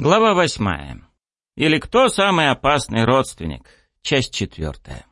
Глава восьмая. Или кто самый опасный родственник? Часть четвертая.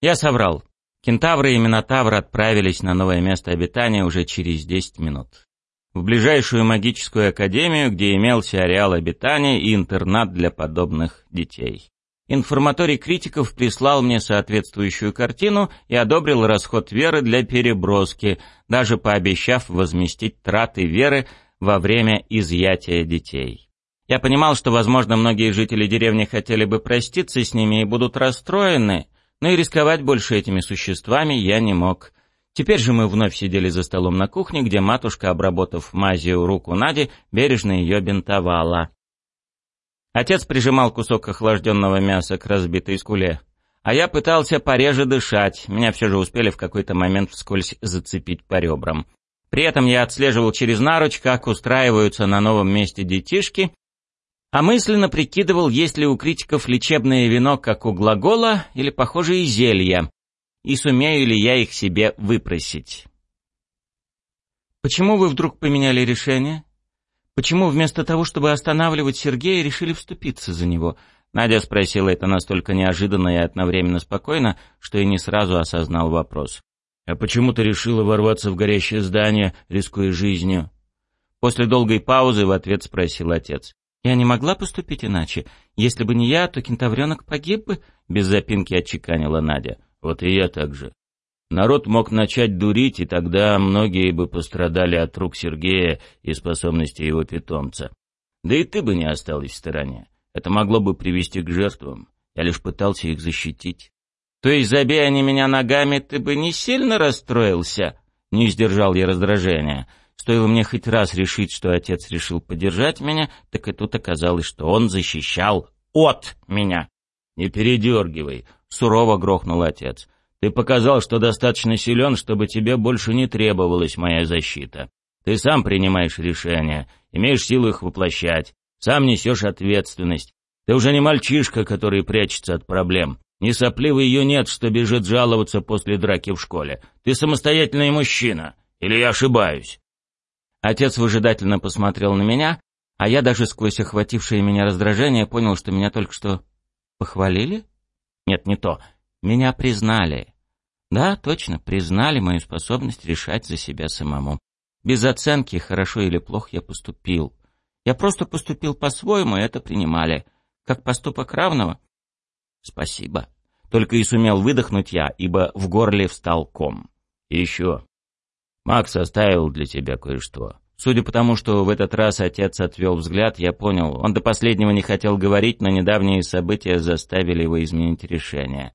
Я соврал. Кентавры и Минотавр отправились на новое место обитания уже через десять минут. В ближайшую магическую академию, где имелся ареал обитания и интернат для подобных детей. Информаторий критиков прислал мне соответствующую картину и одобрил расход веры для переброски, даже пообещав возместить траты веры во время изъятия детей. Я понимал, что, возможно, многие жители деревни хотели бы проститься с ними и будут расстроены, но и рисковать больше этими существами я не мог. Теперь же мы вновь сидели за столом на кухне, где матушка, обработав мазью руку Нади, бережно ее бинтовала. Отец прижимал кусок охлажденного мяса к разбитой скуле. А я пытался пореже дышать, меня все же успели в какой-то момент вскользь зацепить по ребрам. При этом я отслеживал через наруч, как устраиваются на новом месте детишки, а мысленно прикидывал, есть ли у критиков лечебное вино, как у глагола, или похожие зелья, и сумею ли я их себе выпросить. «Почему вы вдруг поменяли решение? Почему вместо того, чтобы останавливать Сергея, решили вступиться за него?» Надя спросила это настолько неожиданно и одновременно спокойно, что я не сразу осознал вопрос. «А почему ты решила ворваться в горящее здание, рискуя жизнью?» После долгой паузы в ответ спросил отец. Я не могла поступить иначе. Если бы не я, то кентавренок погиб бы, — без запинки отчеканила Надя. Вот и я так же. Народ мог начать дурить, и тогда многие бы пострадали от рук Сергея и способности его питомца. Да и ты бы не осталась в стороне. Это могло бы привести к жертвам. Я лишь пытался их защитить. То есть, забей они меня ногами, ты бы не сильно расстроился? Не сдержал я раздражения. Стоило мне хоть раз решить, что отец решил поддержать меня, так и тут оказалось, что он защищал от меня. «Не передергивай», — сурово грохнул отец. «Ты показал, что достаточно силен, чтобы тебе больше не требовалась моя защита. Ты сам принимаешь решения, имеешь силу их воплощать, сам несешь ответственность. Ты уже не мальчишка, который прячется от проблем. Не сопливый ее нет, что бежит жаловаться после драки в школе. Ты самостоятельный мужчина. Или я ошибаюсь?» Отец выжидательно посмотрел на меня, а я даже сквозь охватившее меня раздражение понял, что меня только что похвалили? Нет, не то. Меня признали. Да, точно, признали мою способность решать за себя самому. Без оценки, хорошо или плохо я поступил. Я просто поступил по-своему, и это принимали. Как поступок равного? Спасибо. Только и сумел выдохнуть я, ибо в горле встал ком. И еще. Макс оставил для тебя кое-что. Судя по тому, что в этот раз отец отвел взгляд, я понял, он до последнего не хотел говорить, но недавние события заставили его изменить решение.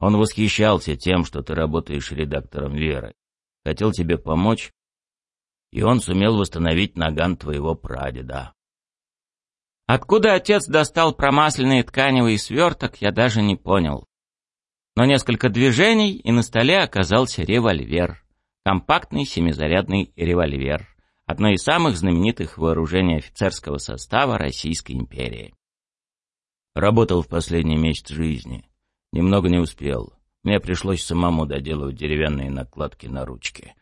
Он восхищался тем, что ты работаешь редактором Веры. Хотел тебе помочь, и он сумел восстановить наган твоего прадеда. Откуда отец достал промасленный тканевый сверток, я даже не понял. Но несколько движений, и на столе оказался револьвер. Компактный семизарядный револьвер. Одно из самых знаменитых вооружений офицерского состава Российской империи. Работал в последний месяц жизни. Немного не успел. Мне пришлось самому доделывать деревянные накладки на ручки.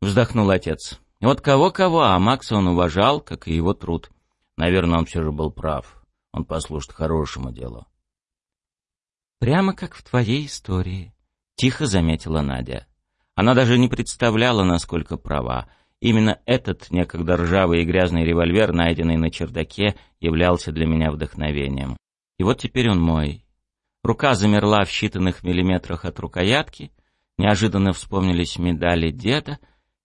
Вздохнул отец. Вот кого-кого, а Макса он уважал, как и его труд. Наверное, он все же был прав. Он послужит хорошему делу. «Прямо как в твоей истории», — тихо заметила Надя. Она даже не представляла, насколько права. Именно этот некогда ржавый и грязный револьвер, найденный на чердаке, являлся для меня вдохновением. И вот теперь он мой. Рука замерла в считанных миллиметрах от рукоятки, неожиданно вспомнились медали деда,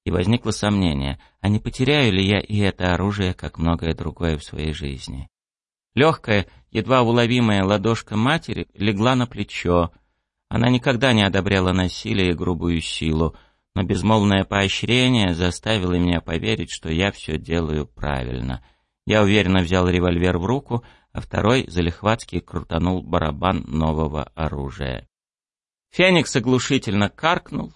и возникло сомнение, а не потеряю ли я и это оружие, как многое другое в своей жизни. Легкая, едва уловимая ладошка матери легла на плечо, она никогда не одобряла насилие и грубую силу, но безмолвное поощрение заставило меня поверить, что я все делаю правильно. Я уверенно взял револьвер в руку, а второй залихватски крутанул барабан нового оружия. Феникс оглушительно каркнул,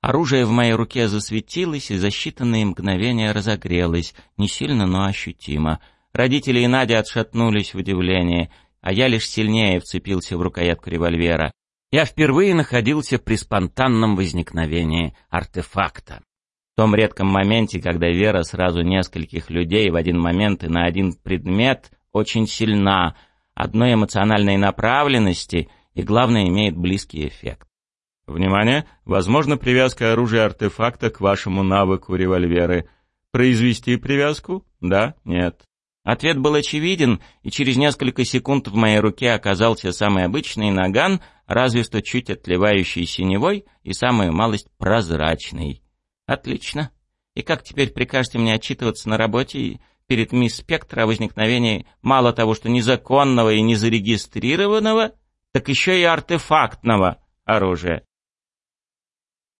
оружие в моей руке засветилось и за считанные мгновения разогрелось, не сильно, но ощутимо. Родители и Надя отшатнулись в удивлении, а я лишь сильнее вцепился в рукоятку револьвера я впервые находился при спонтанном возникновении артефакта. В том редком моменте, когда вера сразу нескольких людей в один момент и на один предмет очень сильна, одной эмоциональной направленности и, главное, имеет близкий эффект. Внимание! Возможно привязка оружия-артефакта к вашему навыку револьверы. Произвести привязку? Да? Нет? Ответ был очевиден, и через несколько секунд в моей руке оказался самый обычный наган, разве что чуть отливающий синевой и самую малость прозрачный. Отлично. И как теперь прикажете мне отчитываться на работе перед мисс Спектр о возникновении мало того, что незаконного и незарегистрированного, так еще и артефактного оружия?